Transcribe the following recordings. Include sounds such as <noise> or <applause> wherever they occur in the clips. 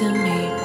to me.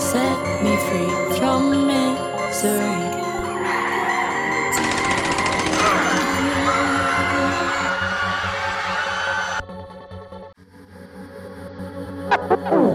Set me free from misery. <laughs>